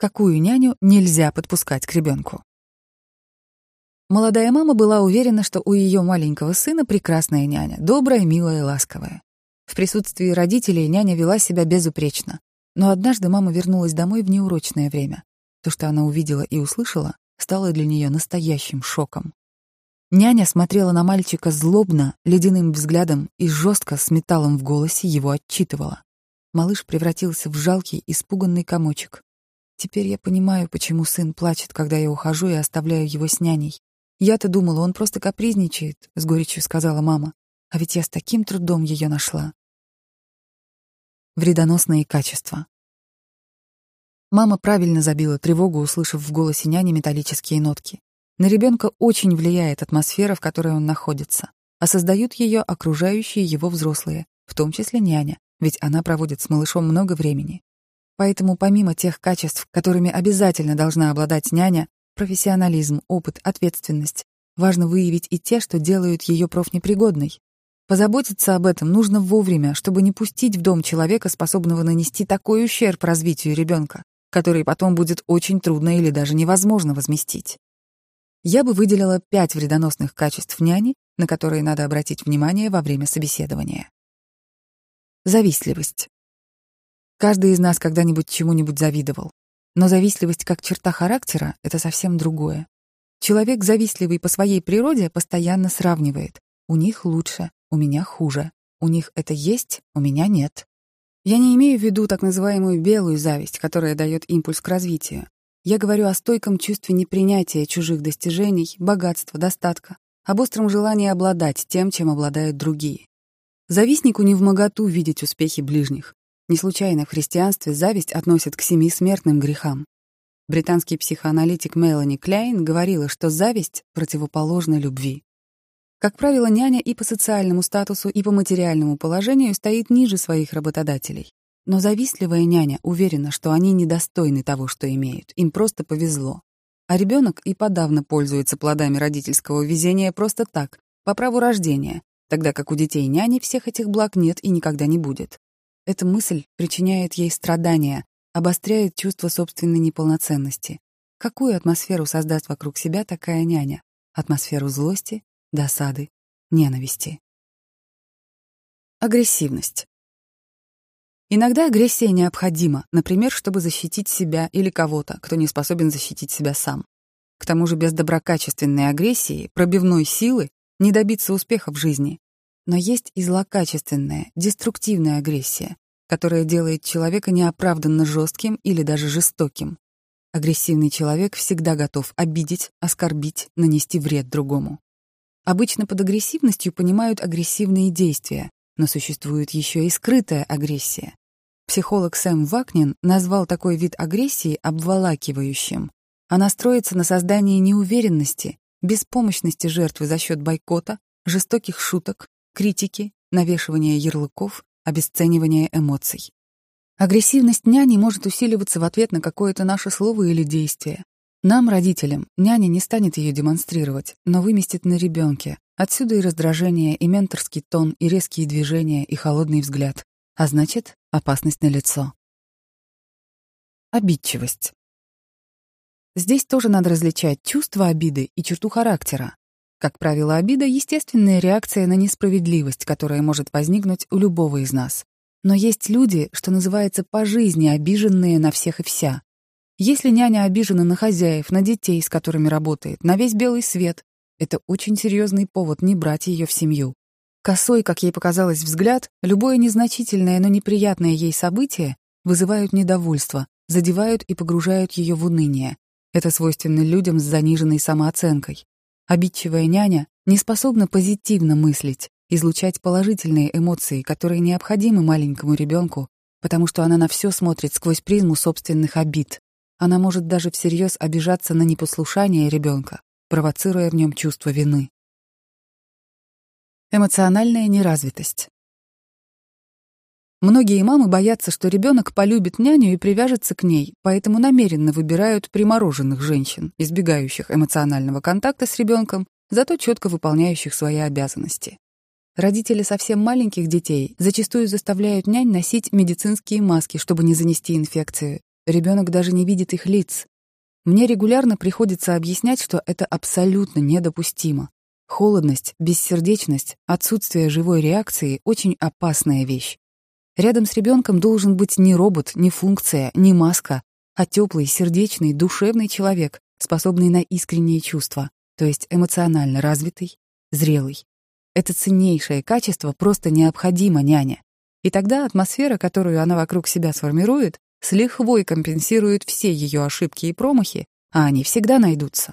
Какую няню нельзя подпускать к ребенку? Молодая мама была уверена, что у ее маленького сына прекрасная няня, добрая, милая ласковая. В присутствии родителей няня вела себя безупречно. Но однажды мама вернулась домой в неурочное время. То, что она увидела и услышала, стало для нее настоящим шоком. Няня смотрела на мальчика злобно, ледяным взглядом и жестко с металлом в голосе его отчитывала. Малыш превратился в жалкий, испуганный комочек. Теперь я понимаю, почему сын плачет, когда я ухожу и оставляю его с няней. Я-то думала, он просто капризничает, — с горечью сказала мама. А ведь я с таким трудом ее нашла. Вредоносные качества. Мама правильно забила тревогу, услышав в голосе няни металлические нотки. На ребенка очень влияет атмосфера, в которой он находится, а создают ее окружающие его взрослые, в том числе няня, ведь она проводит с малышом много времени. Поэтому помимо тех качеств, которыми обязательно должна обладать няня, профессионализм, опыт, ответственность, важно выявить и те, что делают ее профнепригодной. Позаботиться об этом нужно вовремя, чтобы не пустить в дом человека, способного нанести такой ущерб развитию ребенка, который потом будет очень трудно или даже невозможно возместить. Я бы выделила пять вредоносных качеств няни, на которые надо обратить внимание во время собеседования. Завистливость. Каждый из нас когда-нибудь чему-нибудь завидовал. Но завистливость как черта характера — это совсем другое. Человек, завистливый по своей природе, постоянно сравнивает. У них лучше, у меня хуже. У них это есть, у меня нет. Я не имею в виду так называемую белую зависть, которая дает импульс к развитию. Я говорю о стойком чувстве непринятия чужих достижений, богатства, достатка, об остром желании обладать тем, чем обладают другие. Завистнику не в моготу видеть успехи ближних. Не случайно в христианстве зависть относят к семи смертным грехам. Британский психоаналитик Мелани Кляйн говорила, что зависть противоположна любви. Как правило, няня и по социальному статусу, и по материальному положению стоит ниже своих работодателей. Но завистливая няня уверена, что они недостойны того, что имеют, им просто повезло. А ребенок и подавно пользуется плодами родительского везения просто так, по праву рождения, тогда как у детей няни всех этих благ нет и никогда не будет. Эта мысль причиняет ей страдания, обостряет чувство собственной неполноценности. Какую атмосферу создаст вокруг себя такая няня? Атмосферу злости, досады, ненависти. Агрессивность. Иногда агрессия необходима, например, чтобы защитить себя или кого-то, кто не способен защитить себя сам. К тому же без доброкачественной агрессии, пробивной силы не добиться успеха в жизни. Но есть и злокачественная, деструктивная агрессия, которая делает человека неоправданно жестким или даже жестоким. Агрессивный человек всегда готов обидеть, оскорбить, нанести вред другому. Обычно под агрессивностью понимают агрессивные действия, но существует еще и скрытая агрессия. Психолог Сэм Вакнин назвал такой вид агрессии обволакивающим. Она строится на создании неуверенности, беспомощности жертвы за счет бойкота, жестоких шуток, критики, навешивания ярлыков, обесценивания эмоций. Агрессивность няни может усиливаться в ответ на какое-то наше слово или действие. Нам, родителям, няня не станет ее демонстрировать, но выместит на ребенке, Отсюда и раздражение, и менторский тон, и резкие движения, и холодный взгляд. А значит, опасность на лицо. Обидчивость. Здесь тоже надо различать чувство обиды и черту характера. Как правило, обида — естественная реакция на несправедливость, которая может возникнуть у любого из нас. Но есть люди, что называется по жизни обиженные на всех и вся. Если няня обижена на хозяев, на детей, с которыми работает, на весь белый свет, это очень серьезный повод не брать ее в семью. Косой, как ей показалось, взгляд, любое незначительное, но неприятное ей событие вызывают недовольство, задевают и погружают ее в уныние. Это свойственно людям с заниженной самооценкой. Обидчивая няня не способна позитивно мыслить, излучать положительные эмоции, которые необходимы маленькому ребенку, потому что она на все смотрит сквозь призму собственных обид. Она может даже всерьез обижаться на непослушание ребенка, провоцируя в нем чувство вины. Эмоциональная неразвитость. Многие мамы боятся, что ребенок полюбит няню и привяжется к ней, поэтому намеренно выбирают примороженных женщин, избегающих эмоционального контакта с ребенком, зато четко выполняющих свои обязанности. Родители совсем маленьких детей зачастую заставляют нянь носить медицинские маски, чтобы не занести инфекцию. ребенок даже не видит их лиц. Мне регулярно приходится объяснять, что это абсолютно недопустимо. Холодность, бессердечность, отсутствие живой реакции — очень опасная вещь. Рядом с ребенком должен быть не робот, не функция, не маска, а теплый, сердечный, душевный человек, способный на искренние чувства, то есть эмоционально развитый, зрелый. Это ценнейшее качество просто необходимо няне. И тогда атмосфера, которую она вокруг себя сформирует, с лихвой компенсирует все ее ошибки и промахи, а они всегда найдутся.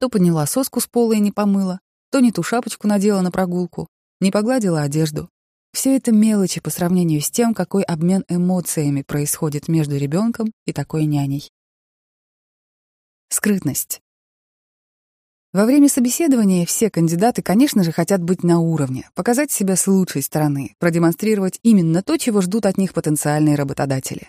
То подняла соску с пола и не помыла, то не ту шапочку надела на прогулку, не погладила одежду. Все это мелочи по сравнению с тем, какой обмен эмоциями происходит между ребенком и такой няней. Скрытность. Во время собеседования все кандидаты, конечно же, хотят быть на уровне, показать себя с лучшей стороны, продемонстрировать именно то, чего ждут от них потенциальные работодатели.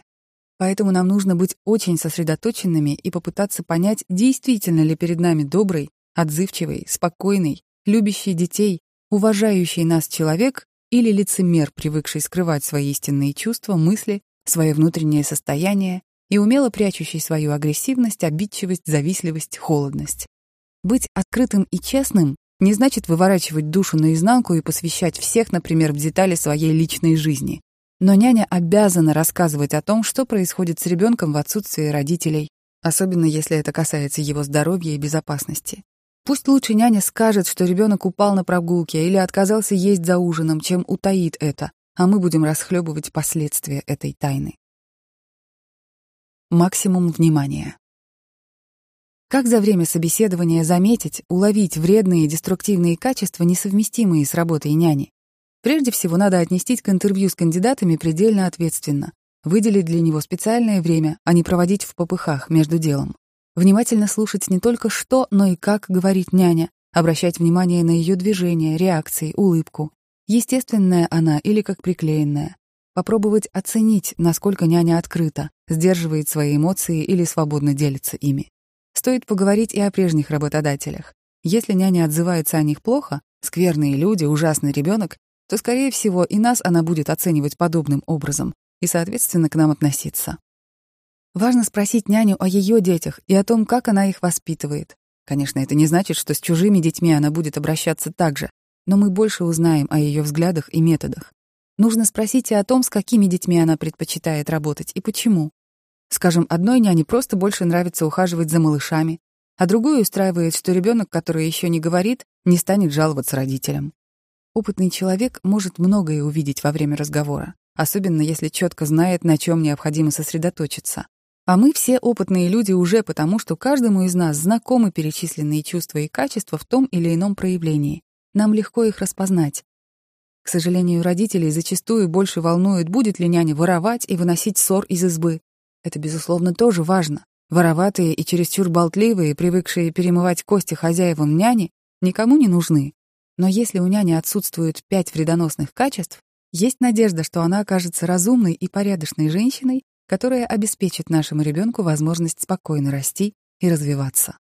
Поэтому нам нужно быть очень сосредоточенными и попытаться понять, действительно ли перед нами добрый, отзывчивый, спокойный, любящий детей, уважающий нас человек или лицемер, привыкший скрывать свои истинные чувства, мысли, свое внутреннее состояние и умело прячущий свою агрессивность, обидчивость, завистливость, холодность. Быть открытым и честным не значит выворачивать душу наизнанку и посвящать всех, например, в детали своей личной жизни. Но няня обязана рассказывать о том, что происходит с ребенком в отсутствии родителей, особенно если это касается его здоровья и безопасности. Пусть лучше няня скажет, что ребенок упал на прогулке или отказался есть за ужином, чем утаит это, а мы будем расхлебывать последствия этой тайны. Максимум внимания. Как за время собеседования заметить, уловить вредные и деструктивные качества, несовместимые с работой няни? Прежде всего, надо отнестись к интервью с кандидатами предельно ответственно, выделить для него специальное время, а не проводить в попыхах между делом. Внимательно слушать не только что, но и как говорит няня, обращать внимание на ее движения, реакции, улыбку. Естественная она или как приклеенная. Попробовать оценить, насколько няня открыта, сдерживает свои эмоции или свободно делится ими. Стоит поговорить и о прежних работодателях. Если няня отзывается о них плохо, скверные люди, ужасный ребенок, то, скорее всего, и нас она будет оценивать подобным образом и, соответственно, к нам относиться. Важно спросить няню о ее детях и о том, как она их воспитывает. Конечно, это не значит, что с чужими детьми она будет обращаться так же, но мы больше узнаем о ее взглядах и методах. Нужно спросить и о том, с какими детьми она предпочитает работать и почему. Скажем, одной няне просто больше нравится ухаживать за малышами, а другую устраивает, что ребенок, который еще не говорит, не станет жаловаться родителям. Опытный человек может многое увидеть во время разговора, особенно если четко знает, на чем необходимо сосредоточиться. А мы все опытные люди уже потому, что каждому из нас знакомы перечисленные чувства и качества в том или ином проявлении. Нам легко их распознать. К сожалению, родителей зачастую больше волнует, будет ли няня воровать и выносить ссор из избы. Это, безусловно, тоже важно. Вороватые и чересчур болтливые, привыкшие перемывать кости хозяевам няни, никому не нужны. Но если у няни отсутствуют пять вредоносных качеств, есть надежда, что она окажется разумной и порядочной женщиной, которая обеспечит нашему ребенку возможность спокойно расти и развиваться.